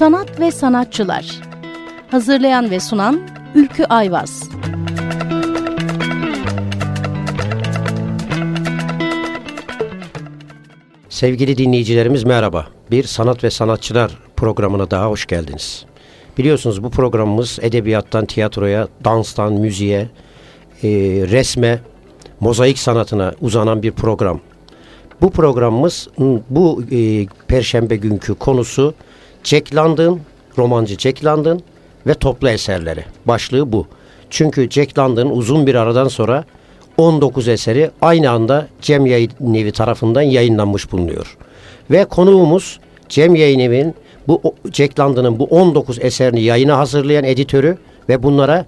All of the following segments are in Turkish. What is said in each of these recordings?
Sanat ve Sanatçılar Hazırlayan ve sunan Ülkü Ayvaz Sevgili dinleyicilerimiz merhaba. Bir Sanat ve Sanatçılar programına daha hoş geldiniz. Biliyorsunuz bu programımız edebiyattan tiyatroya, danstan müziğe, e, resme, mozaik sanatına uzanan bir program. Bu programımız bu e, perşembe günkü konusu Jack London, romancı Jack London ve toplu eserleri. Başlığı bu. Çünkü Jack London uzun bir aradan sonra 19 eseri aynı anda Cem Yayın Evi tarafından yayınlanmış bulunuyor. Ve konuğumuz Cem Yayın Evi'nin bu Jack London'ın bu 19 eserini yayına hazırlayan editörü ve bunlara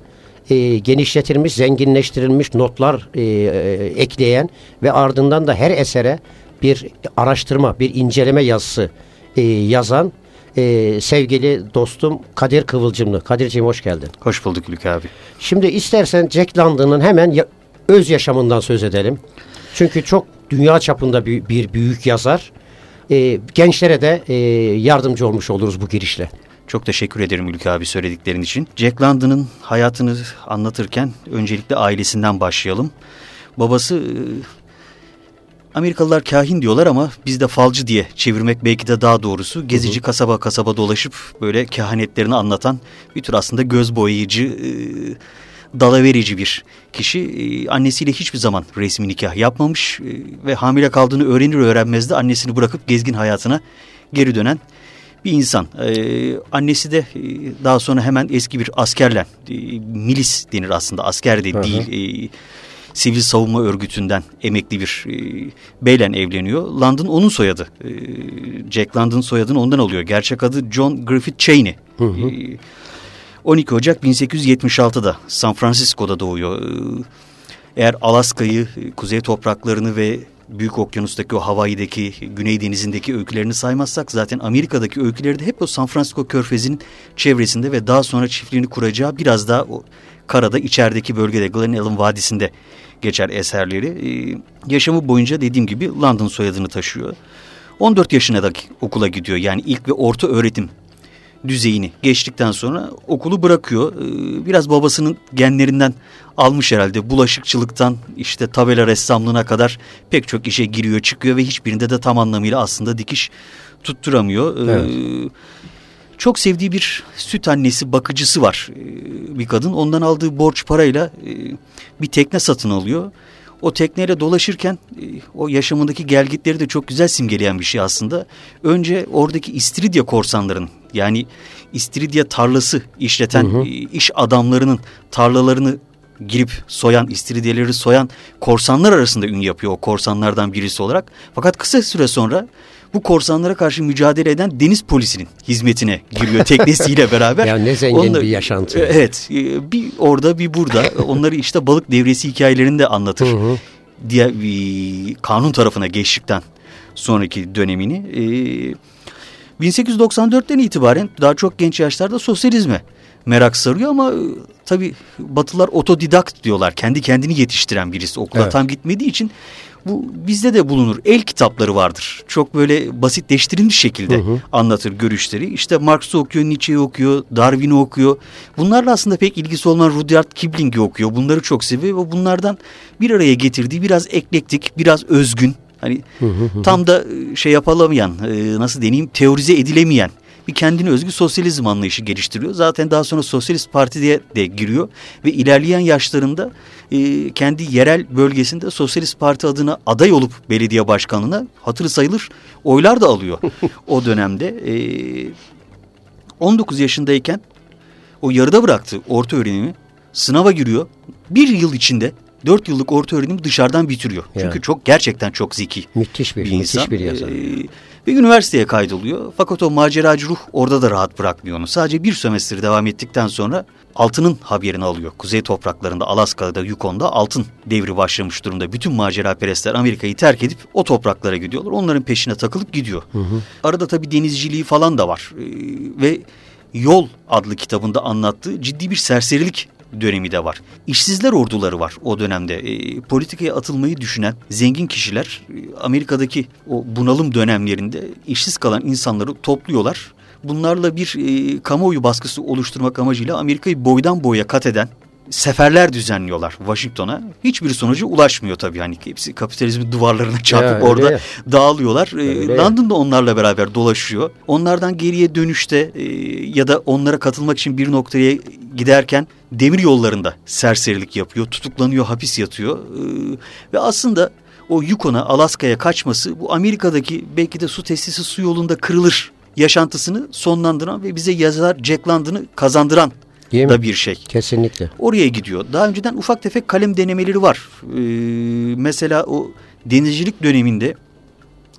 e, genişletilmiş, zenginleştirilmiş notlar e, e, ekleyen ve ardından da her esere bir araştırma, bir inceleme yazısı e, yazan e, sevgili dostum Kadir Kıvılcımlı. Kadir'ciğim hoş geldin. Hoş bulduk Ülke abi. Şimdi istersen Jack London'ın hemen ya, öz yaşamından söz edelim. Çünkü çok dünya çapında bir, bir büyük yazar. E, gençlere de e, yardımcı olmuş oluruz bu girişle. Çok teşekkür ederim Ülke abi söylediklerin için. Jack London'ın hayatını anlatırken öncelikle ailesinden başlayalım. Babası e, Amerikalılar kahin diyorlar ama biz de falcı diye çevirmek belki de daha doğrusu. Gezici hı hı. kasaba kasaba dolaşıp böyle kehanetlerini anlatan bir tür aslında göz boyayıcı, e, dalaverici bir kişi. E, annesiyle hiçbir zaman resmi nikah yapmamış e, ve hamile kaldığını öğrenir öğrenmez de annesini bırakıp gezgin hayatına geri dönen bir insan. Ee, annesi de daha sonra hemen eski bir askerle, e, milis denir aslında asker de değil, e, sivil savunma örgütünden emekli bir e, beyle evleniyor. London onun soyadı. E, Jack London soyadını ondan alıyor. Gerçek adı John Griffith Cheney. Hı hı. E, 12 Ocak 1876'da San Francisco'da doğuyor. E, eğer Alaska'yı, e, kuzey topraklarını ve Büyük Okyanus'taki o Hawaii'deki, Güney Denizi'ndeki öykülerini saymazsak zaten Amerika'daki öyküleri de hep o San Francisco Körfezi'nin çevresinde ve daha sonra çiftliğini kuracağı biraz daha o karada içerideki bölgede Glen Ellen Vadisi'nde geçer eserleri. Ee, yaşamı boyunca dediğim gibi London soyadını taşıyor. 14 yaşına da okula gidiyor yani ilk ve orta öğretim düzeyini geçtikten sonra okulu bırakıyor. Ee, biraz babasının genlerinden almış herhalde bulaşıkçılıktan işte tabela ressamlığına kadar pek çok işe giriyor çıkıyor ve hiçbirinde de tam anlamıyla aslında dikiş tutturamıyor. Ee, evet. Çok sevdiği bir süt annesi bakıcısı var ee, bir kadın. Ondan aldığı borç parayla bir tekne satın alıyor. O tekneyle dolaşırken e, o yaşamındaki gelgitleri de çok güzel simgeleyen bir şey aslında. Önce oradaki İstiridye korsanların yani İstiridye tarlası işleten hı hı. E, iş adamlarının tarlalarını girip soyan, istiridyeleri soyan korsanlar arasında ün yapıyor o korsanlardan birisi olarak. Fakat kısa süre sonra bu korsanlara karşı mücadele eden deniz polisinin hizmetine giriyor teknesiyle beraber. ya ne zengin Onları, bir yaşantı. Evet e, bir orada bir burada onları işte balık devresi hikayelerini de anlatır. Hı hı. Diye, kanun tarafına geçtikten sonraki dönemini. E, 1894'ten itibaren daha çok genç yaşlarda sosyalizme merak sarıyor ama e, tabii Batılılar otodidakt diyorlar. Kendi kendini yetiştiren birisi okula evet. tam gitmediği için bu bizde de bulunur. El kitapları vardır. Çok böyle basitleştirilmiş şekilde hı hı. anlatır görüşleri. İşte Marx'ı okuyor, Nietzsche'yi okuyor, Darwin'i okuyor. Bunlarla aslında pek ilgisi olmayan Rudyard Kipling'i okuyor. Bunları çok seviyor ve bunlardan bir araya getirdiği biraz eklektik, biraz özgün. Hani hı hı hı. tam da e, şey yapılamayan, e, nasıl deneyeyim, teorize edilemeyen bir kendine özgü sosyalizm anlayışı geliştiriyor. Zaten daha sonra Sosyalist Parti'ye de giriyor ve ilerleyen yaşlarında e, kendi yerel bölgesinde Sosyalist Parti adına aday olup belediye başkanlığına hatırı sayılır oylar da alıyor. o dönemde e, 19 yaşındayken o yarıda bıraktı orta öğrenimi sınava giriyor. Bir yıl içinde dört yıllık orta öğrenimi dışarıdan bitiriyor. Yani. Çünkü çok gerçekten çok zeki müthiş bir, bir insan. Müthiş bir yazar. Ee, ve üniversiteye kaydoluyor. Fakat o maceracı ruh orada da rahat bırakmıyor onu. Sadece bir sömestr devam ettikten sonra altının haberini alıyor. Kuzey topraklarında Alaska'da Yukon'da altın devri başlamış durumda. Bütün macera perestler Amerika'yı terk edip o topraklara gidiyorlar. Onların peşine takılıp gidiyor. Hı hı. Arada tabii denizciliği falan da var. Ee, ve Yol adlı kitabında anlattığı ciddi bir serserilik dönemi de var. İşsizler orduları var o dönemde. E, politikaya atılmayı düşünen zengin kişiler e, Amerika'daki o bunalım dönemlerinde işsiz kalan insanları topluyorlar. bunlarla bir e, kamuoyu baskısı oluşturmak amacıyla Amerika'yı boydan boya kat eden seferler düzenliyorlar Washington'a. Hiçbir sonuca ulaşmıyor tabii. Hani hepsi kapitalizmin duvarlarına çarpıp ya, orada ya. dağılıyorlar. Öyle London da onlarla beraber dolaşıyor. Onlardan geriye dönüşte e, ya da onlara katılmak için bir noktaya giderken demir yollarında serserilik yapıyor. Tutuklanıyor, hapis yatıyor. E, ve aslında o Yukon'a, Alaska'ya kaçması bu Amerika'daki belki de su tesisi su yolunda kırılır yaşantısını sonlandıran ve bize yazar Jack London'ı kazandıran Değil da mi? bir şey. Kesinlikle. Oraya gidiyor. Daha önceden ufak tefek kalem denemeleri var. Ee, mesela o denizcilik döneminde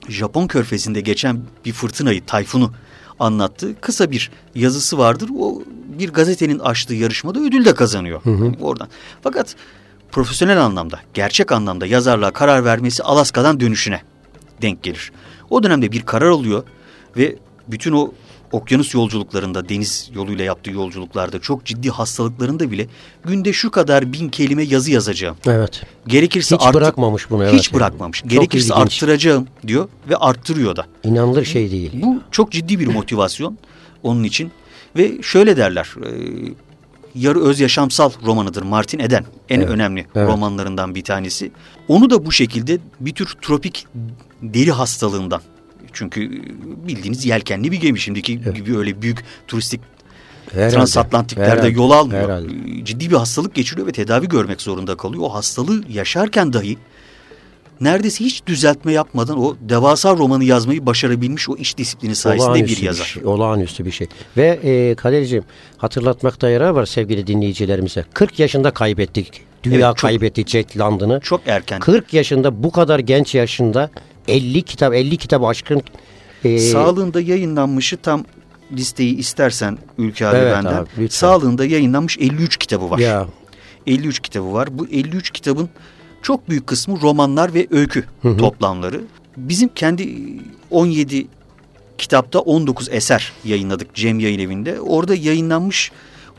Japon körfezinde geçen bir fırtınayı, tayfunu anlattı. Kısa bir yazısı vardır. O bir gazetenin açtığı yarışmada ödül de kazanıyor. Hı hı. oradan. Fakat profesyonel anlamda, gerçek anlamda yazarlığa karar vermesi Alaska'dan dönüşüne denk gelir. O dönemde bir karar alıyor ve bütün o okyanus yolculuklarında, deniz yoluyla yaptığı yolculuklarda çok ciddi hastalıklarında bile günde şu kadar bin kelime yazı yazacağım. Evet. Gerekirse hiç bırakmamış bunu. Evet. Hiç bırakmamış. Çok Gerekirse ilginç. arttıracağım diyor ve arttırıyor da. İnanılır şey değil. Bu çok ciddi bir motivasyon onun için ve şöyle derler. E, yarı öz yaşamsal romanıdır Martin Eden. En evet. önemli evet. romanlarından bir tanesi. Onu da bu şekilde bir tür tropik deri hastalığından çünkü bildiğiniz yelkenli bir gemi şimdiki evet. gibi öyle büyük turistik Herhalde. transatlantiklerde Herhalde. yol almıyor. Herhalde. Ciddi bir hastalık geçiriyor ve tedavi görmek zorunda kalıyor. O hastalığı yaşarken dahi neredeyse hiç düzeltme yapmadan o devasa romanı yazmayı başarabilmiş o iş disiplini sayesinde olağanüstü bir yazar. Bir şey, olağanüstü bir şey. Ve e, Kadir'ciğim hatırlatmakta yarar var sevgili dinleyicilerimize. 40 yaşında kaybettik. Dünya evet, çok, kaybetti Jack London'ı. Çok erken. 40 yaşında bu kadar genç yaşında 50 kitap 50 kitap aşkın. E, Sağlığında yayınlanmışı tam listeyi istersen Ülke abi evet benden. Abi, Sağlığında yayınlanmış 53 kitabı var. Ya. 53 kitabı var. Bu 53 kitabın çok büyük kısmı romanlar ve öykü hı hı. toplamları. Bizim kendi 17 kitapta 19 eser yayınladık Cem Yayın Evi'nde. Orada yayınlanmış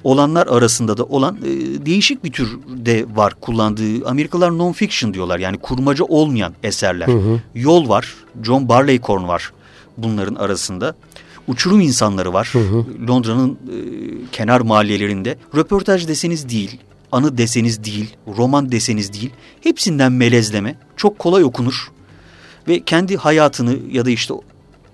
olanlar arasında da olan e, değişik bir tür de var kullandığı Amerikalılar non-fiction diyorlar. Yani kurmaca olmayan eserler. Hı hı. Yol var, John Barleycorn var bunların arasında. Uçurum insanları var. Londra'nın e, kenar mahallelerinde. Röportaj deseniz değil, anı deseniz değil, roman deseniz değil. Hepsinden melezleme. Çok kolay okunur. Ve kendi hayatını ya da işte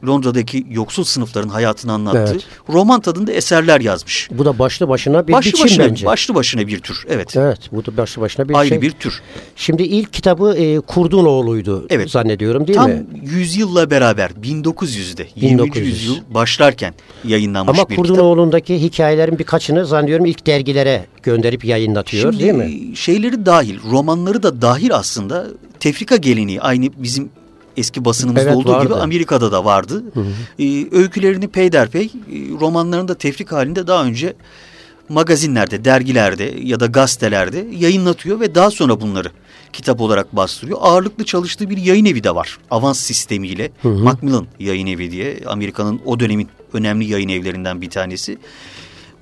Londra'daki yoksul sınıfların hayatını anlattığı evet. roman tadında eserler yazmış. Bu da başlı başına bir başlı biçim başına, bence. Başlı başına bir tür. Evet. Evet. Bu da başlı başına bir Ayrı şey. bir tür. Şimdi ilk kitabı e, Kurdunoğlu'ydu evet. zannediyorum değil Tam mi? Tam yüzyılla beraber 1900'de 1900. 20. yüzyıl başlarken yayınlanmış Ama bir Kurdunoğlu'ndaki kitap. hikayelerin birkaçını zannediyorum ilk dergilere gönderip yayınlatıyor Şimdi, değil mi? şeyleri dahil, romanları da dahil aslında tefrika geleneği aynı bizim eski basınımızda evet, olduğu vardı. gibi Amerika'da da vardı. Hı hı. Ee, öykülerini peyderpey e, romanlarını da tefrik halinde daha önce magazinlerde, dergilerde ya da gazetelerde yayınlatıyor ve daha sonra bunları kitap olarak bastırıyor. Ağırlıklı çalıştığı bir yayın evi de var. Avans sistemiyle. Hı hı. Macmillan yayın evi diye Amerika'nın o dönemin önemli yayın evlerinden bir tanesi.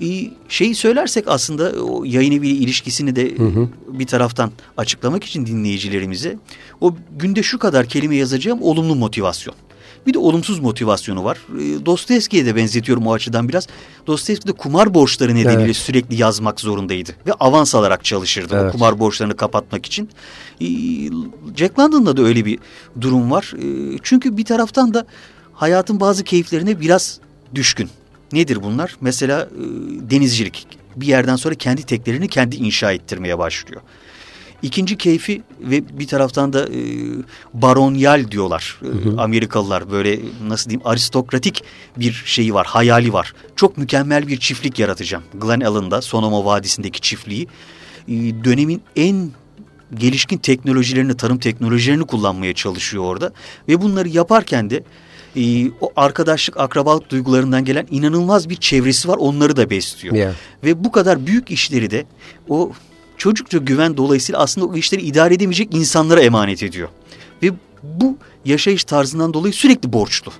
Ee, şeyi söylersek aslında o yayın evi ilişkisini de hı hı. bir taraftan açıklamak için dinleyicilerimize o günde şu kadar kelime yazacağım olumlu motivasyon. Bir de olumsuz motivasyonu var. E, Dostoyevski'ye de benzetiyorum o açıdan biraz. Dostoyevski de kumar borçları nedeniyle evet. sürekli yazmak zorundaydı. Ve avans alarak çalışırdı evet. o kumar borçlarını kapatmak için. E, Jack London'da da öyle bir durum var. E, çünkü bir taraftan da hayatın bazı keyiflerine biraz düşkün. Nedir bunlar? Mesela e, denizcilik. Bir yerden sonra kendi teklerini kendi inşa ettirmeye başlıyor. İkinci keyfi ve bir taraftan da e, baronyal diyorlar hı hı. Amerikalılar. Böyle nasıl diyeyim aristokratik bir şeyi var, hayali var. Çok mükemmel bir çiftlik yaratacağım. Glen Allen'da Sonoma Vadisi'ndeki çiftliği. E, dönemin en gelişkin teknolojilerini, tarım teknolojilerini kullanmaya çalışıyor orada. Ve bunları yaparken de e, o arkadaşlık, akrabalık duygularından gelen inanılmaz bir çevresi var. Onları da besliyor. Yeah. Ve bu kadar büyük işleri de o çocukça güven dolayısıyla aslında o işleri idare edemeyecek insanlara emanet ediyor. Ve bu yaşayış tarzından dolayı sürekli borçlu.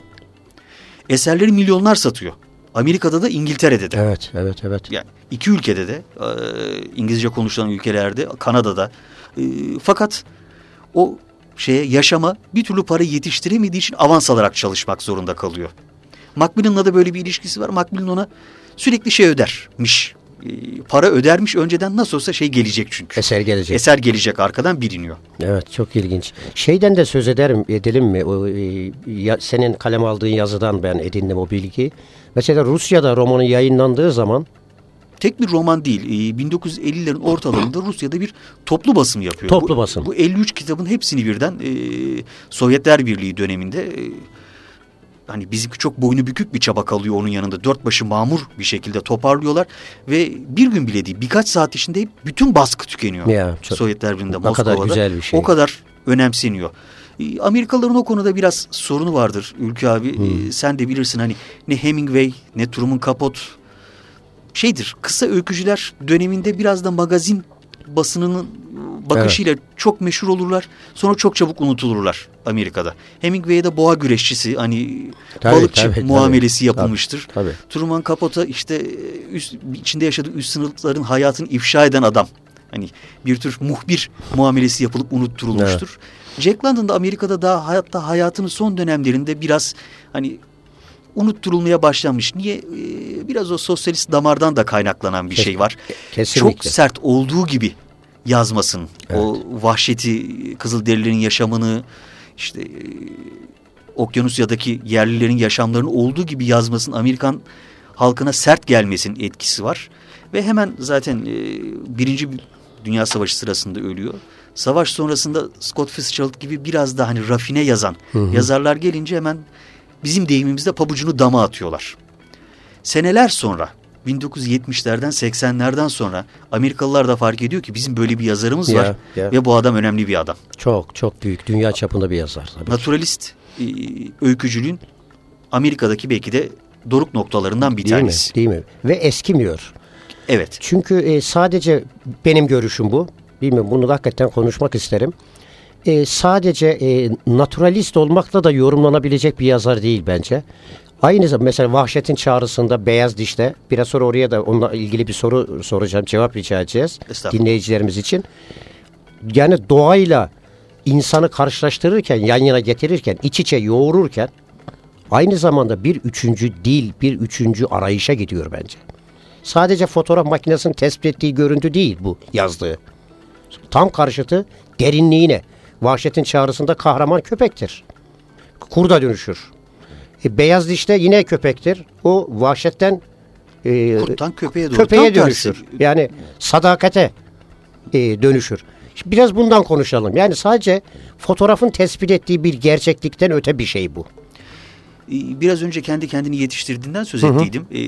Eserleri milyonlar satıyor. Amerika'da da İngiltere'de de. Evet, evet, evet. Yani iki ülkede de, e, İngilizce konuşulan ülkelerde, Kanada'da. E, fakat o şeye yaşama bir türlü para yetiştiremediği için avans alarak çalışmak zorunda kalıyor. Macmillan'la da böyle bir ilişkisi var. Macmillan ona sürekli şey ödermiş. E, para ödermiş önceden nasıl olsa şey gelecek çünkü. Eser gelecek. Eser gelecek arkadan biliniyor. Evet çok ilginç. Şeyden de söz ederim edelim mi? O, e, ya, senin kalem aldığın yazıdan ben edindim o bilgiyi. Mesela Rusya'da romanın yayınlandığı zaman Tek bir roman değil. E, 1950'lerin ortalarında Rusya'da bir toplu basım yapıyor. Toplu bu, basım. Bu 53 kitabın hepsini birden e, Sovyetler Birliği döneminde e, hani bizimki çok boynu bükük bir çaba kalıyor onun yanında. Dört başı mamur bir şekilde toparlıyorlar ve bir gün bile değil birkaç saat içinde hep bütün baskı tükeniyor. Ya, çok- Sovyetler Birliği'nde Ne kadar Moskova'da. güzel bir şey. O kadar önemseniyor. E, Amerikalıların o konuda biraz sorunu vardır Ülkü abi. Hmm. E, sen de bilirsin hani ne Hemingway ne Truman Capote şeydir kısa öykücüler döneminde biraz da magazin basınının bakışıyla çok meşhur olurlar. Sonra çok çabuk unutulurlar Amerika'da. Hemingway'e de boğa güreşçisi hani Tabii, balıkçı tabii, tabii. muamelesi Tabii, yapılmıştır. tabii. Truman Capote'a işte üst, içinde yaşadığı üst sınıfların hayatını ifşa eden adam. Hani bir tür muhbir muamelesi yapılıp unutturulmuştur. Jack London da Amerika'da daha hayatta hayatının son dönemlerinde biraz hani unutturulmaya başlanmış. Niye? Ee, biraz o sosyalist damardan da kaynaklanan bir şey var. kesinlikle. Çok sert olduğu gibi yazmasın. O vahşeti, Kızılderililerin yaşamını, işte e, Okyanusya'daki yerlilerin yaşamlarını olduğu gibi yazmasın. Amerikan halkına sert gelmesin etkisi var. Ve hemen zaten e, Birinci Dünya Savaşı sırasında ölüyor. Savaş sonrasında Scott Fitzgerald gibi biraz daha hani rafine yazan yazarlar gelince hemen bizim deyimimizde pabucunu dama atıyorlar. Seneler sonra 1970'lerden 80'lerden sonra Amerikalılar da fark ediyor ki bizim böyle bir yazarımız Ya, var ya. ve bu adam önemli bir adam. çok çok büyük dünya çapında bir yazar. Tabii. Naturalist e, öykücülüğün Amerika'daki belki de doruk noktalarından bir Değil mi? tanesi. Değil mi? Ve eskimiyor. Evet. Çünkü e, sadece benim görüşüm bu. Bilmiyorum bunu da hakikaten konuşmak isterim. E, sadece e, naturalist olmakla da yorumlanabilecek bir yazar değil bence. Aynı zamanda mesela Vahşet'in çağrısında Beyaz Diş'te biraz sonra oraya da onunla ilgili bir soru soracağım, cevap rica edeceğiz dinleyicilerimiz için. Yani doğayla insanı karşılaştırırken, yan yana getirirken, iç içe yoğururken aynı zamanda bir üçüncü dil, bir üçüncü arayışa gidiyor bence. Sadece fotoğraf makinesinin tespit ettiği görüntü değil bu yazdığı. Tam karşıtı derinliğine. Vahşetin çağrısında kahraman köpektir. Kurda dönüşür. E, beyaz dişte yine köpektir. O vahşetten e, Kurttan köpeğe doğru. köpeğe Tam dönüşür. tersi. Yani sadakate e, dönüşür. Şimdi Biraz bundan konuşalım. Yani sadece fotoğrafın tespit ettiği bir gerçeklikten öte bir şey bu. Ee, biraz önce kendi kendini yetiştirdiğinden söz ettiydim. Ee,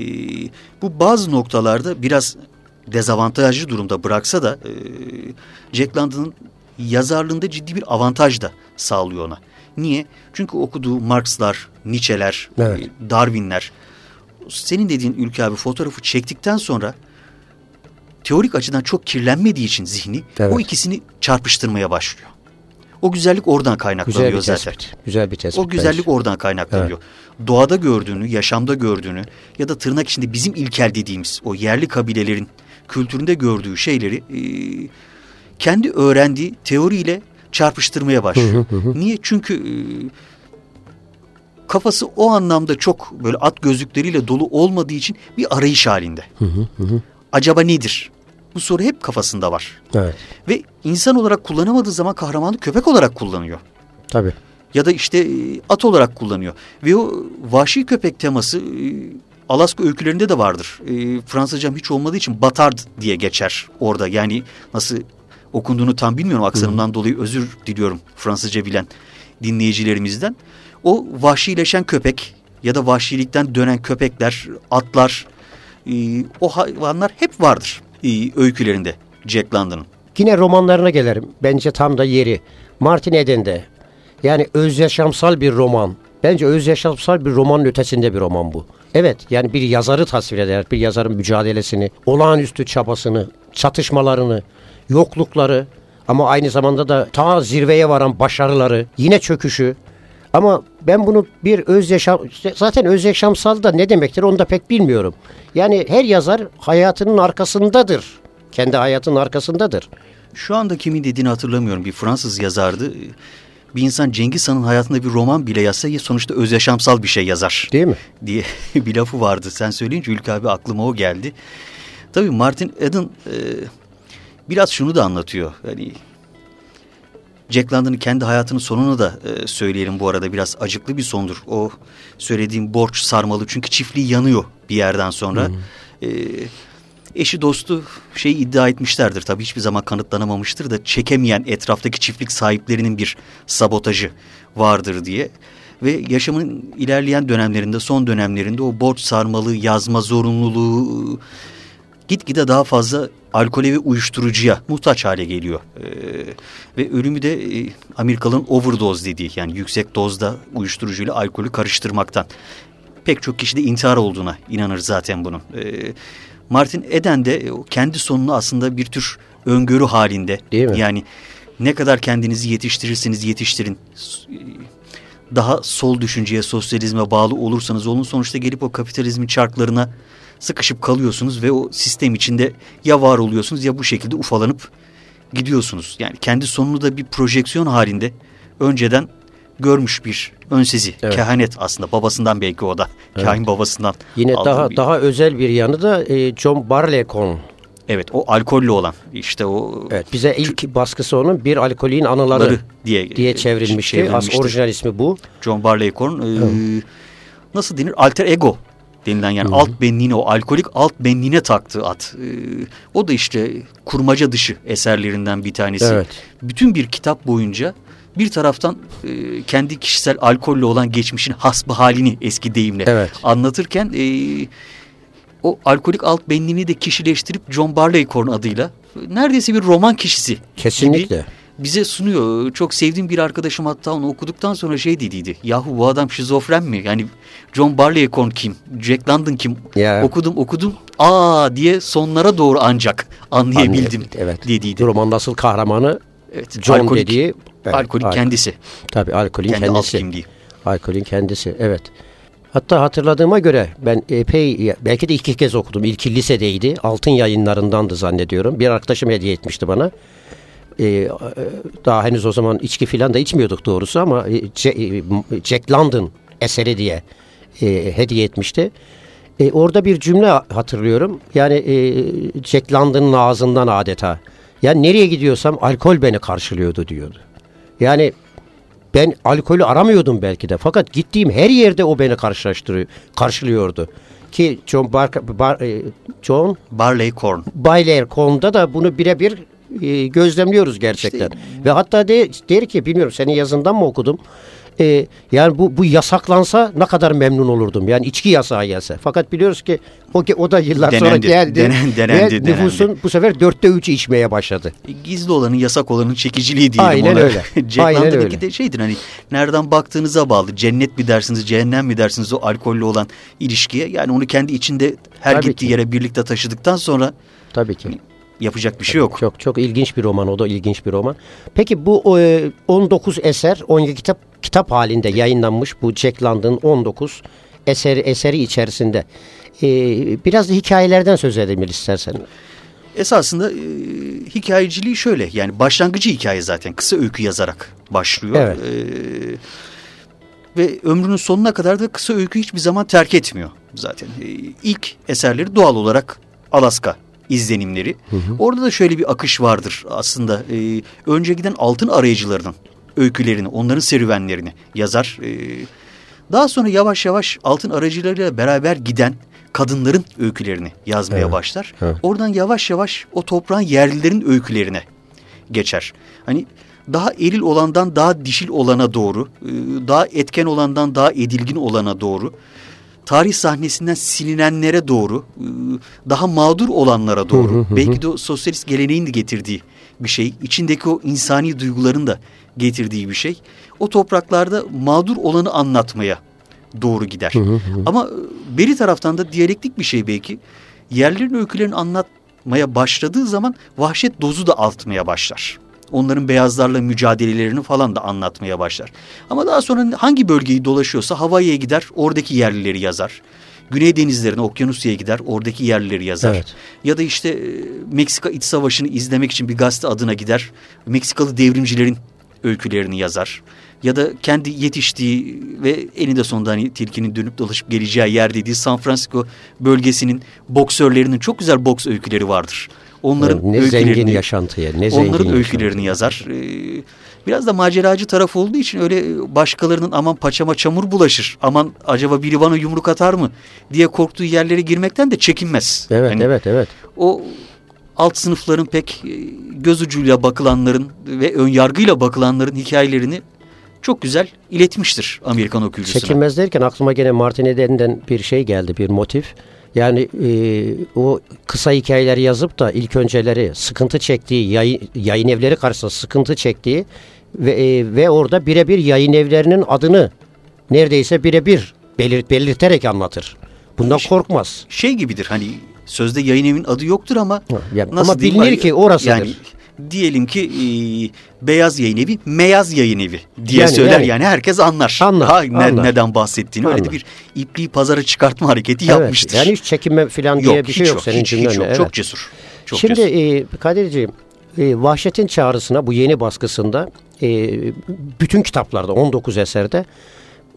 bu bazı noktalarda biraz dezavantajlı durumda bıraksa da e, Jack London'ın yazarlığında ciddi bir avantaj da sağlıyor ona. Niye? Çünkü okuduğu Marx'lar, Nietzsche'ler, Evet. Darwin'ler senin dediğin Ülke abi fotoğrafı çektikten sonra teorik açıdan çok kirlenmediği için zihni Evet. o ikisini çarpıştırmaya başlıyor. O güzellik oradan kaynaklanıyor Güzel bir zaten. tespit. Güzel bir tespit. O güzellik bence. oradan kaynaklanıyor. Doğada gördüğünü, yaşamda gördüğünü ya da tırnak içinde bizim ilkel dediğimiz o yerli kabilelerin kültüründe gördüğü şeyleri e, kendi öğrendiği teoriyle çarpıştırmaya başlıyor. Niye? Çünkü e, kafası o anlamda çok böyle at gözlükleriyle dolu olmadığı için bir arayış halinde. Acaba nedir? Bu soru hep kafasında var. Evet. Ve insan olarak kullanamadığı zaman kahramanı köpek olarak kullanıyor Tabii. ya da işte e, at olarak kullanıyor. Ve o vahşi köpek teması e, Alaska öykülerinde de vardır. E, Fransızcam hiç olmadığı için batard diye geçer orada. Yani nasıl okunduğunu tam bilmiyorum aksanımdan dolayı özür diliyorum Fransızca bilen dinleyicilerimizden. O vahşileşen köpek ya da vahşilikten dönen köpekler, atlar, e, o hayvanlar hep vardır e, öykülerinde Jack London'ın. Yine romanlarına gelelim. Bence tam da yeri. Martin Eden'de. Yani öz yaşamsal bir roman. Bence öz yaşamsal bir romanın ötesinde bir roman bu. Evet yani bir yazarı tasvir eder. Bir yazarın mücadelesini, olağanüstü çabasını, çatışmalarını, yoklukları ama aynı zamanda da ta zirveye varan başarıları, yine çöküşü. Ama ben bunu bir öz yaşam zaten öz yaşamsal da ne demektir onu da pek bilmiyorum. Yani her yazar hayatının arkasındadır. Kendi hayatının arkasındadır. Şu anda kimin dediğini hatırlamıyorum. Bir Fransız yazardı. bir insan Cengiz Han'ın hayatında bir roman bile yazsa sonuçta öz yaşamsal bir şey yazar. Değil mi? Diye bir lafı vardı. Sen söyleyince Ülke abi aklıma o geldi. Tabii Martin Eden e, biraz şunu da anlatıyor. Hani Jack London'ın kendi hayatının sonunu da e, söyleyelim bu arada biraz acıklı bir sondur. O söylediğim borç sarmalı çünkü çiftliği yanıyor bir yerden sonra. E, eşi dostu şey iddia etmişlerdir tabii hiçbir zaman kanıtlanamamıştır da çekemeyen etraftaki çiftlik sahiplerinin bir sabotajı vardır diye. Ve yaşamın ilerleyen dönemlerinde son dönemlerinde o borç sarmalı yazma zorunluluğu gitgide daha fazla alkole ve uyuşturucuya muhtaç hale geliyor. Ee, ve ölümü de e, Amerikalı'nın overdose dediği yani yüksek dozda uyuşturucuyla alkolü karıştırmaktan. Pek çok kişi de intihar olduğuna inanır zaten bunun. Ee, Martin Eden de kendi sonunu aslında bir tür öngörü halinde. Değil mi? Yani ne kadar kendinizi yetiştirirseniz yetiştirin. Daha sol düşünceye, sosyalizme bağlı olursanız olun sonuçta gelip o kapitalizmin çarklarına sıkışıp kalıyorsunuz ve o sistem içinde ya var oluyorsunuz ya bu şekilde ufalanıp gidiyorsunuz. Yani kendi sonunu da bir projeksiyon halinde önceden görmüş bir önsezi. Evet. Kehanet aslında babasından belki o da. Evet. Kahin babasından. Yine daha bir... daha özel bir yanı da e, John Barleycorn. Evet o alkollü olan işte o. Evet bize ilk baskısı onun bir alkolün anıları diye diye çevrilmişti. çevrilmişti. As orijinal ismi bu. John Barleycorn. E, evet. E, nasıl denir? Alter ego denilen yani Hı -hı. alt benliğine o alkolik alt benliğine taktığı at. Ee, o da işte kurmaca dışı eserlerinden bir tanesi. Evet. Bütün bir kitap boyunca bir taraftan e, kendi kişisel alkolle olan geçmişin hasbı halini eski deyimle evet. anlatırken e, o alkolik alt benliğini de kişileştirip John Barleycorn adıyla neredeyse bir roman kişisi Kesinlikle. gibi bize sunuyor. Çok sevdiğim bir arkadaşım hatta onu okuduktan sonra şey dediydi. Yahu bu adam şizofren mi? Yani John Barleycorn kim? Jack London kim? Yeah. Okudum okudum. Aa diye sonlara doğru ancak anlayabildim evet. dediydi. Romanın asıl kahramanı evet, John alkolik, dediği. Evet, alkolik alkol. kendisi. Tabii alkolün Kendi kendisi. Alkolün kendisi evet. Hatta hatırladığıma göre ben epey belki de iki kez okudum. İlki lisedeydi. Altın yayınlarındandı zannediyorum. Bir arkadaşım hediye etmişti bana. Ee, daha henüz o zaman içki filan da içmiyorduk doğrusu ama e, e, Jack London eseri diye e, hediye etmişti. E, orada bir cümle hatırlıyorum. Yani e, Jack London'ın ağzından adeta. Yani nereye gidiyorsam alkol beni karşılıyordu diyordu. Yani ben alkolü aramıyordum belki de. Fakat gittiğim her yerde o beni karşılaştırıyor, karşılıyordu. Ki John, Bar, Bar, John Barleycorn. Barleycorn'da da bunu birebir e, gözlemliyoruz gerçekten. İşte, Ve hatta de, der ki bilmiyorum senin yazından mı okudum? E, yani bu bu yasaklansa ne kadar memnun olurdum. Yani içki yasağı gelse. Fakat biliyoruz ki o o da yıllar denendi, sonra geldi. Denen, denendi, ve nüfusun denendi. bu sefer dörtte üç içmeye başladı. E, gizli olanın yasak olanın çekiciliği diyelim Aynen ona. öyle. Aynen öyle. de şeydir hani nereden baktığınıza bağlı. Cennet mi dersiniz, cehennem mi dersiniz o alkollü olan ilişkiye. Yani onu kendi içinde her Tabii gittiği ki. yere birlikte taşıdıktan sonra Tabii ki. Yapacak bir şey yok. Çok çok ilginç bir roman o da ilginç bir roman. Peki bu e, 19 eser 17 kitap kitap halinde yayınlanmış bu Jack London 19 eseri eseri içerisinde. E, biraz da hikayelerden söz edelim istersen. Esasında e, hikayeciliği şöyle yani başlangıcı hikaye zaten kısa öykü yazarak başlıyor. Evet. E, ve ömrünün sonuna kadar da kısa öykü hiçbir zaman terk etmiyor zaten. E, ilk eserleri doğal olarak Alaska izlenimleri. Hı hı. Orada da şöyle bir akış vardır aslında. E, önce giden altın arayıcılarının öykülerini, onların serüvenlerini yazar. E, daha sonra yavaş yavaş altın aracılarıyla beraber giden kadınların öykülerini yazmaya evet. başlar. Evet. Oradan yavaş yavaş o toprağın yerlilerin öykülerine geçer. Hani daha eril olandan daha dişil olana doğru, daha etken olandan daha edilgin olana doğru tarih sahnesinden silinenlere doğru, ıı, daha mağdur olanlara doğru, hı hı hı. belki de o sosyalist geleneğin de getirdiği bir şey, içindeki o insani duyguların da getirdiği bir şey. O topraklarda mağdur olanı anlatmaya doğru gider. Hı hı hı. Ama ıı, beri taraftan da diyalektik bir şey belki. Yerlerin öykülerini anlatmaya başladığı zaman vahşet dozu da artmaya başlar onların beyazlarla mücadelelerini falan da anlatmaya başlar. Ama daha sonra hangi bölgeyi dolaşıyorsa Hawaii'ye gider, oradaki yerlileri yazar. Güney denizlerine, Okyanusya'ya gider, oradaki yerlileri yazar. Evet. Ya da işte e, Meksika İç Savaşı'nı izlemek için bir gazete adına gider, Meksikalı devrimcilerin öykülerini yazar. ya da kendi yetiştiği ve eninde sonunda hani tilkinin dönüp dolaşıp geleceği yer dediği San Francisco bölgesinin boksörlerinin çok güzel boks öyküleri vardır. Onların ne zengin yaşantıya, ne zengin Onların öykülerini yazar. Ee, biraz da maceracı taraf olduğu için öyle başkalarının aman paçama çamur bulaşır, aman acaba biri bana yumruk atar mı diye korktuğu yerlere girmekten de çekinmez. Evet, yani evet, evet. O alt sınıfların pek e, göz ucuyla bakılanların ve ön yargıyla bakılanların hikayelerini çok güzel iletmiştir Amerikan okuyucusuna. Çekinmez derken aklıma gene Martin Eden'den bir şey geldi, bir motif. Yani e, o kısa hikayeleri yazıp da ilk önceleri sıkıntı çektiği, yayın, yayın evleri karşısında sıkıntı çektiği ve, e, ve orada birebir yayın evlerinin adını neredeyse birebir belirt, belirterek anlatır. Bundan korkmaz. Şey gibidir hani sözde yayın evinin adı yoktur ama yani, nasıl ama bilinir ki orasıdır. Yani diyelim ki e, beyaz yayın evi, meyaz yayın evi diye yani, söyler yani. yani herkes anlar. Anlar, ha, anlar. Neden bahsettiğini anlar. öyle bir ipliği pazara çıkartma hareketi evet, yapmıştır. Yani hiç çekinme falan diye yok, bir şey yok, yok senin cümlende. Hiç yok, evet. Çok cesur. Çok Şimdi cesur. E, Kadir'ciğim e, Vahşet'in çağrısına bu yeni baskısında e, bütün kitaplarda 19 eserde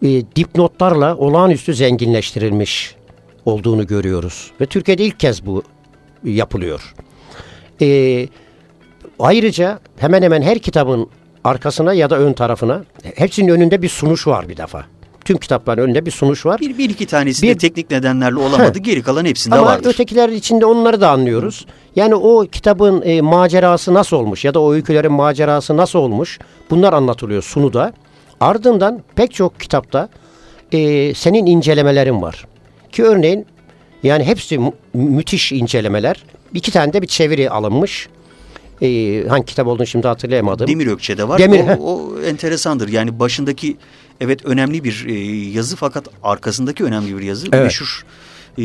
e, dipnotlarla olağanüstü zenginleştirilmiş olduğunu görüyoruz. Ve Türkiye'de ilk kez bu yapılıyor. E, ayrıca hemen hemen her kitabın arkasına ya da ön tarafına hepsinin önünde bir sunuş var bir defa. Tüm kitapların önünde bir sunuş var. Bir, bir iki tanesi bir, de teknik nedenlerle olamadı. He. Geri kalan hepsinde Ama vardır. Ama ötekiler içinde onları da anlıyoruz. Yani o kitabın e, macerası nasıl olmuş ya da o öykülerin macerası nasıl olmuş bunlar anlatılıyor sunuda. Ardından pek çok kitapta e, senin incelemelerin var. Ki örneğin yani hepsi mü müthiş incelemeler. İki tane de bir çeviri alınmış. Ee, hangi kitap olduğunu şimdi hatırlayamadım. Demir Ökçe'de var. Demir, o, o enteresandır. Yani başındaki evet önemli bir e, yazı fakat arkasındaki önemli bir yazı. Evet. Meşhur e,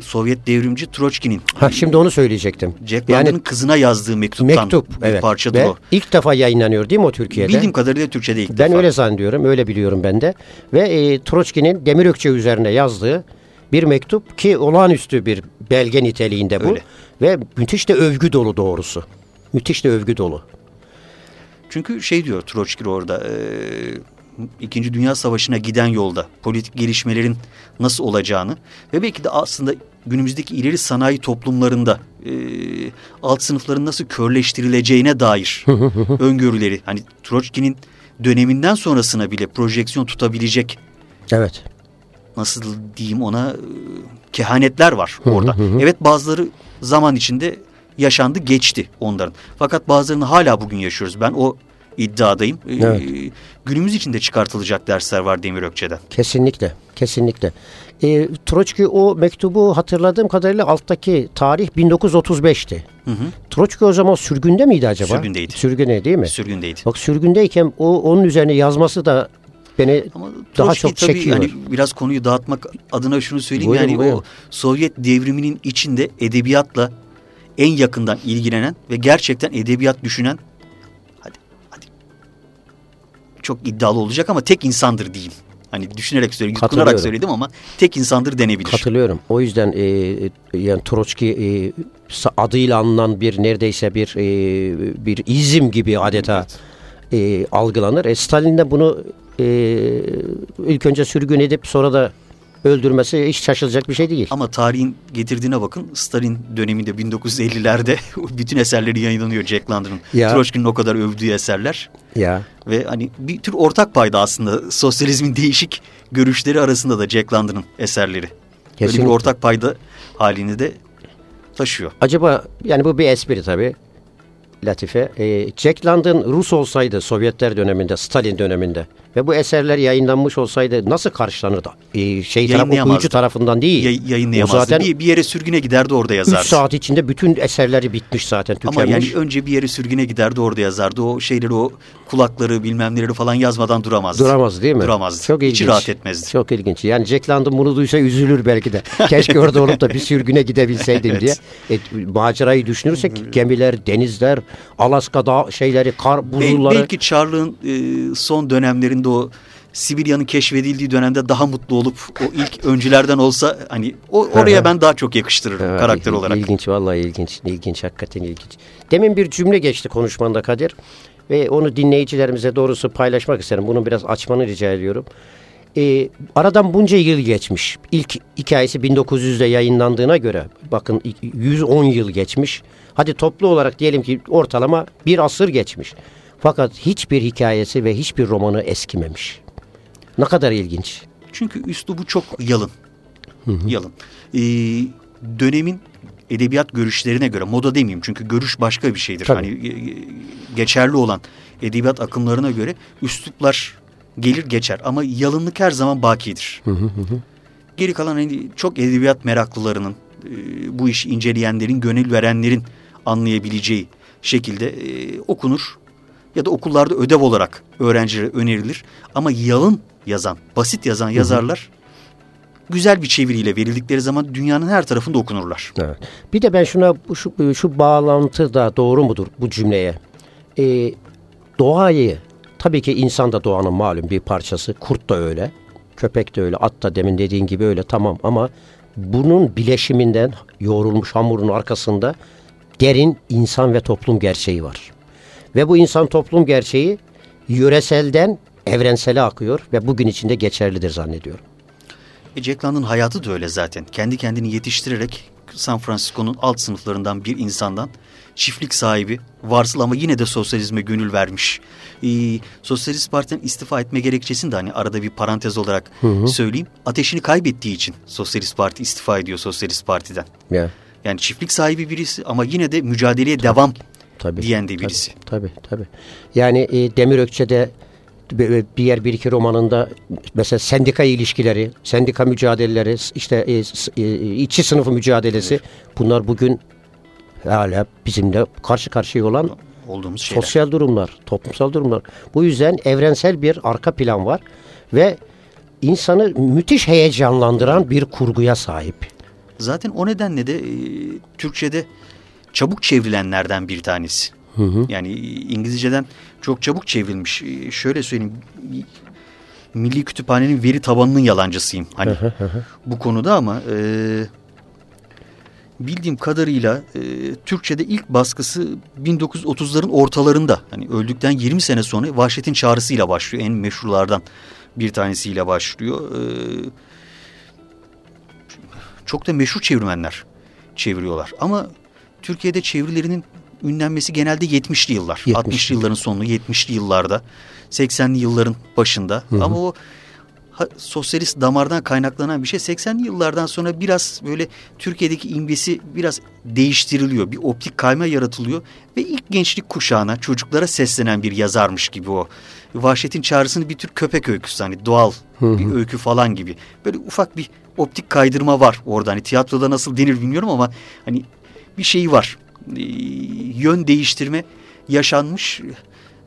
Sovyet devrimci Troçki'nin. Ha şimdi onu söyleyecektim. Jack yani, London'ın kızına yazdığı mektuptan mektup, bir evet. parçadır Ve o. İlk defa yayınlanıyor değil mi o Türkiye'de? Bildiğim kadarıyla Türkçe'de ilk ben defa. Ben öyle zannediyorum, öyle biliyorum ben de. Ve e, Troçki'nin Demir Ökçe üzerine yazdığı bir mektup ki olağanüstü bir belge niteliğinde bu. Öyle. Ve müthiş de övgü dolu doğrusu. Müthiş de övgü dolu. Çünkü şey diyor Troçki orada... E, İkinci Dünya Savaşı'na giden yolda politik gelişmelerin nasıl olacağını ve belki de aslında günümüzdeki ileri sanayi toplumlarında e, alt sınıfların nasıl körleştirileceğine dair öngörüleri hani Troçki'nin döneminden sonrasına bile projeksiyon tutabilecek evet nasıl diyeyim ona kehanetler var orada. evet bazıları zaman içinde yaşandı geçti onların. Fakat bazılarını hala bugün yaşıyoruz. Ben o iddiadayım. Evet. Ee, günümüz içinde çıkartılacak dersler var Demir Ökçe'den. Kesinlikle, kesinlikle. E, Troçki o mektubu hatırladığım kadarıyla alttaki tarih 1935'ti. Hı hı. Troçki o zaman sürgünde miydi acaba? Sürgündeydi. Sürgüne değil mi? Sürgündeydi. Bak sürgündeyken o onun üzerine yazması da beni Ama daha çok tabii çekiyor. Yani biraz konuyu dağıtmak adına şunu söyleyeyim. Buyurun, yani buyurun. o Sovyet devriminin içinde edebiyatla en yakından ilgilenen ve gerçekten edebiyat düşünen hadi hadi çok iddialı olacak ama tek insandır diyeyim. Hani düşünerek söyleyeyim, yutkunarak söyledim ama tek insandır denebilir. Katılıyorum. O yüzden e, yani Troçki e, adıyla anılan bir neredeyse bir e, bir izim gibi adeta evet. e, algılanır. E, Stalin de bunu e, ilk önce sürgün edip sonra da öldürmesi hiç şaşılacak bir şey değil. Ama tarihin getirdiğine bakın Stalin döneminde 1950'lerde bütün eserleri yayınlanıyor Jack London'ın. Troçki'nin o kadar övdüğü eserler. Ya. Ve hani bir tür ortak payda aslında sosyalizmin değişik görüşleri arasında da Jack London'ın eserleri. Kesinlikle. Böyle bir ortak payda halini de taşıyor. Acaba yani bu bir espri tabii. Latife. E, Jack London Rus olsaydı Sovyetler döneminde, Stalin döneminde ve bu eserler yayınlanmış olsaydı nasıl karşılanırdı? Ee, şey taraf, okuyucu tarafından değil. Yay, yayınlayamazdı. O zaten bir, bir yere sürgüne giderdi orada yazardı. 3 saat içinde bütün eserleri bitmiş zaten tükenmiş. Ama yani önce bir yere sürgüne giderdi orada yazardı. O şeyleri o kulakları bilmem neleri falan yazmadan duramazdı. Duramaz değil mi? Duramazdı. Çok ilginç. İçi rahat etmezdi. Çok ilginç. Yani Jack London bunu duysa üzülür belki de. Keşke orada olup da bir sürgüne gidebilseydim evet. diye. E, macerayı düşünürsek gemiler, denizler, Alaska dağ şeyleri, kar buzulları. Belki Charles'ın e, son dönemlerinde o Sibirya'nın keşfedildiği dönemde daha mutlu olup o ilk öncülerden olsa hani o, oraya ben daha çok yakıştırırım ha, karakter olarak. İlginç vallahi ilginç. ilginç hakikaten ilginç. Demin bir cümle geçti konuşmanda Kadir. ve onu dinleyicilerimize doğrusu paylaşmak isterim. Bunu biraz açmanı rica ediyorum. Ee, aradan bunca yıl geçmiş. İlk hikayesi 1900'de yayınlandığına göre bakın 110 yıl geçmiş. Hadi toplu olarak diyelim ki ortalama bir asır geçmiş. Fakat hiçbir hikayesi ve hiçbir romanı eskimemiş. Ne kadar ilginç. Çünkü üslubu çok yalın. Hı hı. Yalın. Ee, dönemin edebiyat görüşlerine göre moda demeyeyim çünkü görüş başka bir şeydir. Tabii. Hani e, e, geçerli olan edebiyat akımlarına göre üsluplar gelir geçer ama yalınlık her zaman bakidir. Hı hı hı. Geri kalan hani çok edebiyat meraklılarının e, bu işi inceleyenlerin gönül verenlerin anlayabileceği şekilde e, okunur ya da okullarda ödev olarak öğrencilere önerilir. Ama yalın yazan, basit yazan yazarlar güzel bir çeviriyle verildikleri zaman dünyanın her tarafında okunurlar. Evet. Bir de ben şuna şu, şu bağlantı da doğru mudur bu cümleye? Ee, doğayı tabii ki insan da doğanın malum bir parçası. Kurt da öyle. Köpek de öyle. At da demin dediğin gibi öyle tamam ama bunun bileşiminden yoğrulmuş hamurun arkasında derin insan ve toplum gerçeği var. Ve bu insan toplum gerçeği yöreselden evrensele akıyor ve bugün içinde geçerlidir zannediyorum. E Jack London hayatı da öyle zaten. Kendi kendini yetiştirerek San Francisco'nun alt sınıflarından bir insandan çiftlik sahibi, varsıl ama yine de sosyalizme gönül vermiş. Ee, Sosyalist Parti'den istifa etme gerekçesini de hani arada bir parantez olarak hı hı. söyleyeyim. Ateşini kaybettiği için Sosyalist Parti istifa ediyor Sosyalist Parti'den. Yeah. Yani çiftlik sahibi birisi ama yine de mücadeleye tabii, devam tabii, diyen de birisi. Tabii tabii. Yani e, Demir Ökçe'de diğer bir iki romanında mesela sendika ilişkileri, sendika mücadeleleri, işte e, e, işçi sınıfı mücadelesi evet. bunlar bugün hala bizimle karşı karşıya olan olduğumuz şeyler. sosyal durumlar, toplumsal durumlar. Bu yüzden evrensel bir arka plan var ve insanı müthiş heyecanlandıran bir kurguya sahip. Zaten o nedenle de e, Türkçe'de çabuk çevrilenlerden bir tanesi. Hı hı. Yani İngilizceden çok çabuk çevrilmiş. E, şöyle söyleyeyim. Milli Kütüphane'nin veri tabanının yalancısıyım. Hani bu konuda ama e, bildiğim kadarıyla e, Türkçe'de ilk baskısı 1930'ların ortalarında. Hani öldükten 20 sene sonra Vahşet'in çağrısıyla başlıyor. En meşhurlardan bir tanesiyle başlıyor. E, çok da meşhur çevirmenler çeviriyorlar. Ama Türkiye'de çevirilerinin ünlenmesi genelde 70'li yıllar. 70. 60'lı yılların sonu 70'li yıllarda 80'li yılların başında. Hı hı. Ama o ha, sosyalist damardan kaynaklanan bir şey 80'li yıllardan sonra biraz böyle Türkiye'deki imgesi biraz değiştiriliyor. Bir optik kayma yaratılıyor ve ilk gençlik kuşağına çocuklara seslenen bir yazarmış gibi o. Vahşetin çağrısını bir tür köpek öyküsü hani doğal hı hı. bir öykü falan gibi. Böyle ufak bir optik kaydırma var orada. Hani tiyatroda nasıl denir bilmiyorum ama hani bir şeyi var. E, yön değiştirme yaşanmış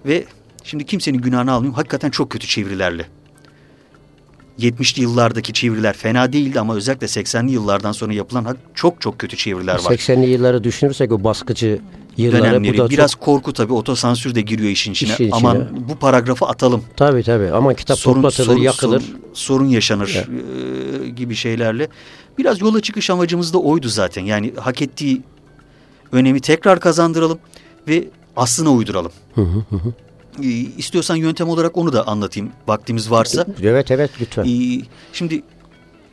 ve şimdi kimsenin günahını almıyorum. Hakikaten çok kötü çevirilerle. 70'li yıllardaki çeviriler fena değildi ama özellikle 80'li yıllardan sonra yapılan çok çok kötü çeviriler var. 80'li yılları düşünürsek o baskıcı yılları dönemleri. Bu da Biraz çok... korku tabii otosansür de giriyor işin içine. İşin içine. Aman bu paragrafı atalım. Tabii tabii ama kitap sorun, toplatılır, sorun, yakılır. Sorun, sorun yaşanır e, gibi şeylerle. Biraz yola çıkış amacımız da oydu zaten. Yani hak ettiği önemi tekrar kazandıralım ve aslına uyduralım. Hı hı hı. Ee, istiyorsan yöntem olarak onu da anlatayım vaktimiz varsa. Evet evet lütfen. Şimdi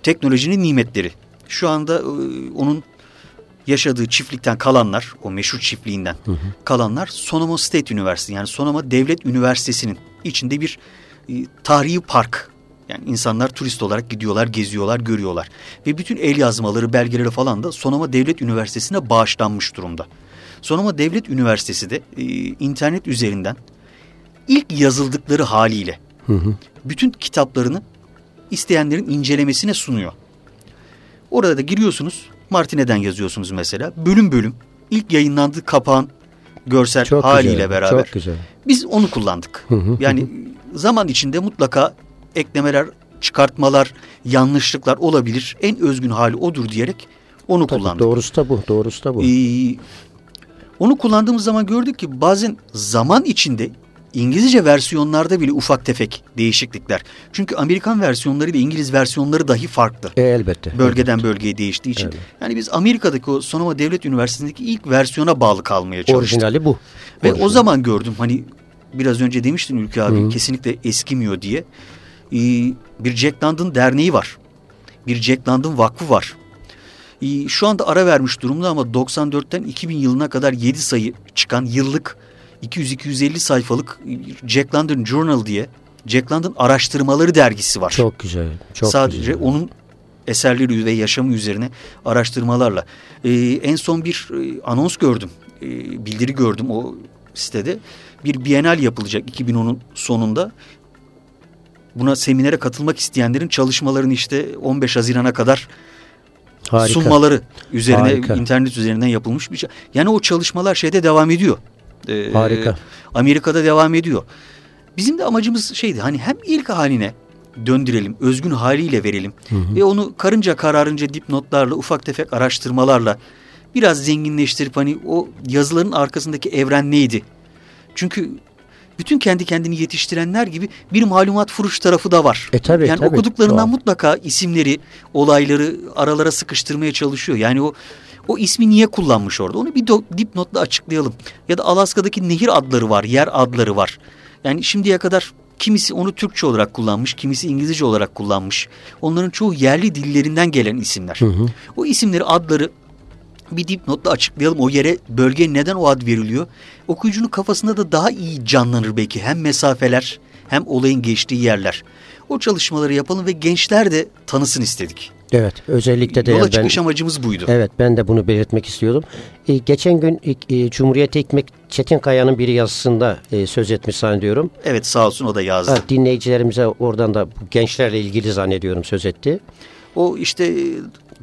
teknolojinin nimetleri. Şu anda e, onun yaşadığı çiftlikten kalanlar, o meşhur çiftliğinden hı hı. kalanlar Sonoma State University yani Sonoma Devlet Üniversitesi'nin içinde bir e, tarihi park. Yani insanlar turist olarak gidiyorlar, geziyorlar, görüyorlar. Ve bütün el yazmaları, belgeleri falan da Sonoma Devlet Üniversitesi'ne bağışlanmış durumda. Sonoma Devlet Üniversitesi de e, internet üzerinden ilk yazıldıkları haliyle hı hı. bütün kitaplarını isteyenlerin incelemesine sunuyor. Orada da giriyorsunuz, Martine'den yazıyorsunuz mesela. Bölüm bölüm ilk yayınlandığı kapağın görsel çok haliyle güzel, beraber. Çok güzel. Biz onu kullandık. Hı hı, yani hı. zaman içinde mutlaka eklemeler, çıkartmalar, yanlışlıklar olabilir. En özgün hali odur diyerek onu Tabii, kullandık. Doğrusu da bu, doğrusu da bu. Ee, onu kullandığımız zaman gördük ki bazen zaman içinde İngilizce versiyonlarda bile ufak tefek değişiklikler. Çünkü Amerikan versiyonları ile İngiliz versiyonları dahi farklı. E, elbette. Bölgeden elbette. bölgeye değiştiği için. Evet. Yani biz Amerika'daki o Sonoma Devlet Üniversitesi'ndeki ilk versiyona bağlı kalmaya çalıştık. Orijinali bu. Ve Orijinali. o zaman gördüm hani biraz önce demiştin Ülke abi Hı. kesinlikle eskimiyor diye. Ee, bir Jack London derneği var. Bir Jack London vakfı var. Ee, şu anda ara vermiş durumda ama 94'ten 2000 yılına kadar 7 sayı çıkan yıllık 200-250 sayfalık Jack London Journal diye Jack London araştırmaları dergisi var. Çok güzel. Çok Sadece güzel. onun eserleri ve yaşamı üzerine araştırmalarla. Ee, en son bir e, anons gördüm, e, bildiri gördüm o sitede. Bir bienal yapılacak 2010'un sonunda. Buna seminere katılmak isteyenlerin çalışmalarını işte 15 Haziran'a kadar Harika. sunmaları üzerine Harika. internet üzerinden yapılmış bir şey. Yani o çalışmalar şeyde devam ediyor. Ee, Harika. Amerika'da devam ediyor. Bizim de amacımız şeydi hani hem ilk haline döndürelim, özgün haliyle verelim ve onu karınca kararınca dipnotlarla, ufak tefek araştırmalarla biraz zenginleştirip hani o yazıların arkasındaki evren neydi? Çünkü bütün kendi kendini yetiştirenler gibi bir malumat furuş tarafı da var. E tabii, yani tabii. okuduklarından Doğal. mutlaka isimleri, olayları aralara sıkıştırmaya çalışıyor. Yani o o ismi niye kullanmış orada? Onu bir dipnotla açıklayalım. Ya da Alaska'daki nehir adları var, yer adları var. Yani şimdiye kadar kimisi onu Türkçe olarak kullanmış, kimisi İngilizce olarak kullanmış. Onların çoğu yerli dillerinden gelen isimler. O isimleri, adları bir dipnotla açıklayalım. O yere, bölgeye neden o ad veriliyor? Okuyucunun kafasında da daha iyi canlanır belki. Hem mesafeler hem olayın geçtiği yerler. O çalışmaları yapalım ve gençler de tanısın istedik. Evet. Özellikle de Yola yani ben, çıkış amacımız buydu. Evet ben de bunu belirtmek istiyordum. E, geçen gün e, Cumhuriyet Ekmek Çetinkaya'nın bir yazısında e, söz etmiş zannediyorum. Evet sağ olsun o da yazdı. Ha, dinleyicilerimize oradan da gençlerle ilgili zannediyorum söz etti. O işte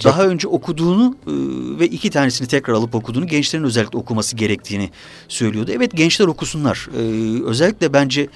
daha önce okuduğunu e, ve iki tanesini tekrar alıp okuduğunu gençlerin özellikle okuması gerektiğini söylüyordu. Evet gençler okusunlar. E, özellikle bence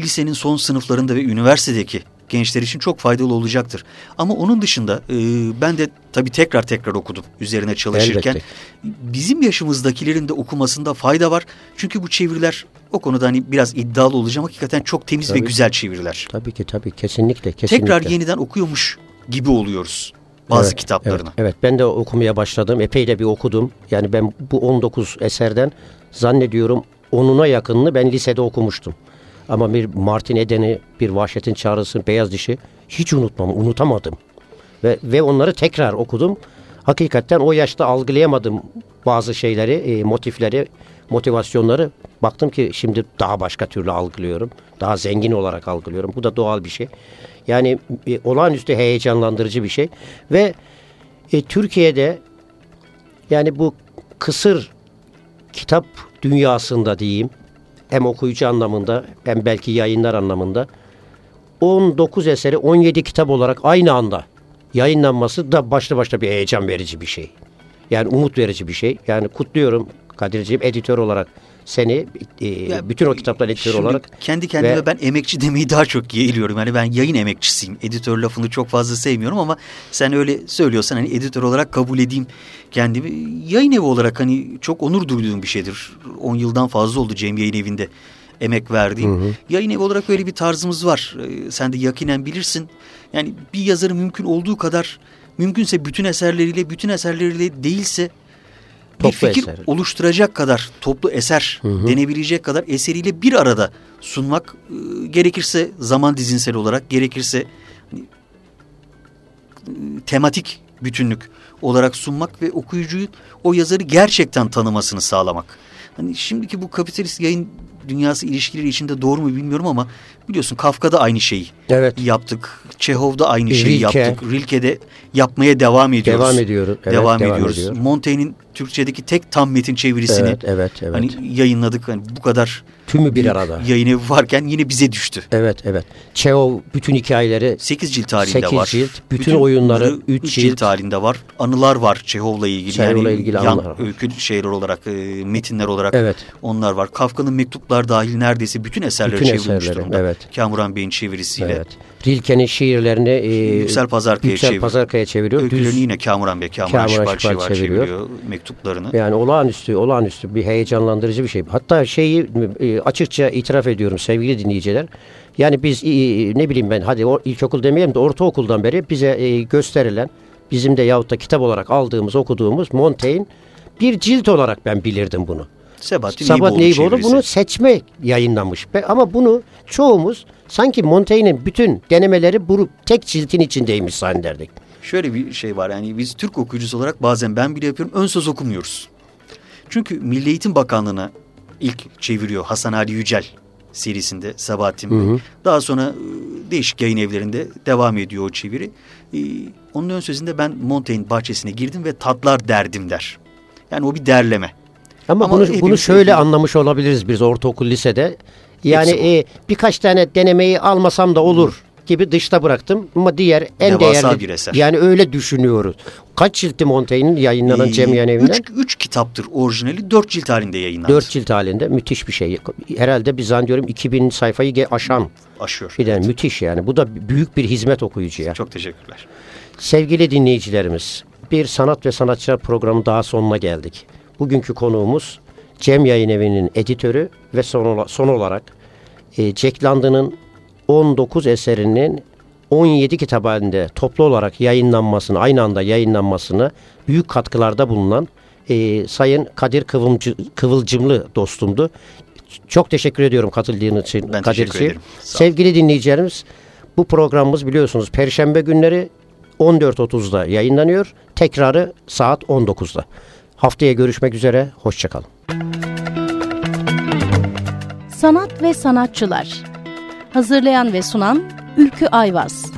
lisenin son sınıflarında ve üniversitedeki gençler için çok faydalı olacaktır. Ama onun dışında e, ben de tabii tekrar tekrar okudum üzerine çalışırken. Elbette. Bizim yaşımızdakilerin de okumasında fayda var. Çünkü bu çeviriler o konuda hani biraz iddialı olacağım. Hakikaten çok temiz ve Tabii. güzel çeviriler. Tabii ki tabii kesinlikle kesinlikle. Tekrar yeniden okuyormuş gibi oluyoruz bazı Evet, kitaplarını. Evet, evet ben de okumaya başladım. Epey de bir okudum. Yani ben bu 19 eserden zannediyorum onuna yakınını ben lisede okumuştum. Ama bir Martin Eden'i, bir Vahşetin Çağrısı, Beyaz Dişi hiç unutmam, unutamadım. Ve, ve onları tekrar okudum. Hakikaten o yaşta algılayamadım bazı şeyleri, e, motifleri, motivasyonları. Baktım ki şimdi daha başka türlü algılıyorum. Daha zengin olarak algılıyorum. Bu da doğal bir şey. Yani e, olağanüstü heyecanlandırıcı bir şey. Ve e, Türkiye'de yani bu kısır kitap dünyasında diyeyim hem okuyucu anlamında hem belki yayınlar anlamında 19 eseri 17 kitap olarak aynı anda yayınlanması da başlı başta bir heyecan verici bir şey. Yani umut verici bir şey. Yani kutluyorum Kadir'ciğim editör olarak seni e, Ya, bütün o kitaplar editör Şimdi olarak kendi kendime ve- ben emekçi demeyi daha çok yeğliyorum. Yani ben yayın emekçisiyim. Editör lafını çok fazla sevmiyorum ama sen öyle söylüyorsan hani editör olarak kabul edeyim kendimi. Yayın evi olarak hani çok onur duyduğum bir şeydir. 10 yıldan fazla oldu Cem Yayın Evi'nde emek verdiğim. Yayın evi olarak öyle bir tarzımız var. Ee, sen de yakinen bilirsin. Yani bir yazarın mümkün olduğu kadar mümkünse bütün eserleriyle bütün eserleriyle değilse bir Toplu fikir eser. oluşturacak kadar toplu eser denebilecek kadar eseriyle bir arada sunmak e, gerekirse zaman dizinsel olarak gerekirse hani, e, tematik bütünlük olarak sunmak ve okuyucuyu o yazarı gerçekten tanımasını sağlamak. Hani şimdiki bu kapitalist yayın dünyası ilişkileri içinde doğru mu bilmiyorum ama biliyorsun Kafka'da aynı şeyi Evet. yaptık. Çehov'da aynı şeyi Rilke. yaptık. Rilke'de yapmaya devam ediyoruz. Devam ediyoruz. Evet, devam, devam ediyoruz. ediyor. Montaigne'in Türkçedeki tek tam metin çevirisini Evet, evet, evet. hani yayınladık. Hani bu kadar Tümü bir arada. yayın evi varken yine bize düştü. Evet, evet. Çehov bütün hikayeleri 8 cilt halinde Sekiz var. cilt, bütün oyunları bunları üç üç cilt. cilt halinde var. Anılar var Çehov'la ilgili. Çehov'la yani ilgili yan anılar öykü şeyler olarak, e, metinler olarak Evet. onlar var. Kafka'nın mektuplar dahil neredeyse bütün eserleri Bütün çevrilmiş eserleri, durumda. evet. Kamuran Bey'in çevirisiyle. Evet. Rilke'nin şiirlerini e, Yüksel Pazarkaya Yüksel çeviriyor. Pazarkaya çeviriyor. Öykülerini yine Kamuran Bey, Kamuran, Kamuran Şivar Şivar çeviriyor. çeviriyor mektuplarını. Yani olağanüstü, olağanüstü bir heyecanlandırıcı bir şey. Hatta şeyi e, açıkça itiraf ediyorum sevgili dinleyiciler. Yani biz e, ne bileyim ben hadi o, ilkokul demeyelim de ortaokuldan beri bize e, gösterilen bizim de yahut da kitap olarak aldığımız okuduğumuz Montaigne bir cilt olarak ben bilirdim bunu. Sebahattin, Eyüboğlu çevirisi. bunu seçme yayınlamış. Ama bunu çoğumuz sanki Montaigne'in bütün denemeleri bu tek ciltin içindeymiş zannederdik. Şöyle bir şey var yani biz Türk okuyucusu olarak bazen ben bile yapıyorum ön söz okumuyoruz. Çünkü Milli Eğitim Bakanlığı'na ilk çeviriyor Hasan Ali Yücel serisinde Sabahattin Bey. Daha sonra e, değişik yayın evlerinde devam ediyor o çeviri. E, Onun ön sözünde ben Montaigne bahçesine girdim ve tatlar derdim der. Yani o bir derleme. Ama, Ama bunu bunu şöyle sevgili- anlamış olabiliriz biz ortaokul lisede. Yani e, birkaç tane denemeyi almasam da olur gibi dışta bıraktım ama diğer en Devasa değerli bir eser. yani öyle düşünüyoruz. Kaç ciltti Montaigne'in yayınlanan Ee, Cem Yayın Evi'nden? Üç, üç kitaptır orijinali dört cilt halinde yayınlandı. Dört cilt halinde müthiş bir şey. Herhalde bir zannediyorum 2000 sayfayı ge- aşan Aşıyor. bir tane müthiş yani. Bu da büyük bir hizmet okuyucuya. Çok teşekkürler. Sevgili dinleyicilerimiz, bir sanat ve sanatçılar programı daha sonuna geldik. Bugünkü konuğumuz Cem Yayın Evi'nin editörü ve son, son olarak e, Jack London'ın 19 eserinin 17 kitap halinde toplu olarak yayınlanmasını, aynı anda yayınlanmasını büyük katkılarda bulunan e, Sayın Kadir Kıvımcı, Kıvılcımlı dostumdu. Çok teşekkür ediyorum katıldığınız için Ben Kadir olun. Sevgili dinleyicilerimiz bu programımız biliyorsunuz Perşembe günleri 14.30'da yayınlanıyor. Tekrarı saat 19'da. Haftaya görüşmek üzere. Hoşçakalın. Sanat ve sanatçılar. Hazırlayan ve sunan Ülkü Ayvaz.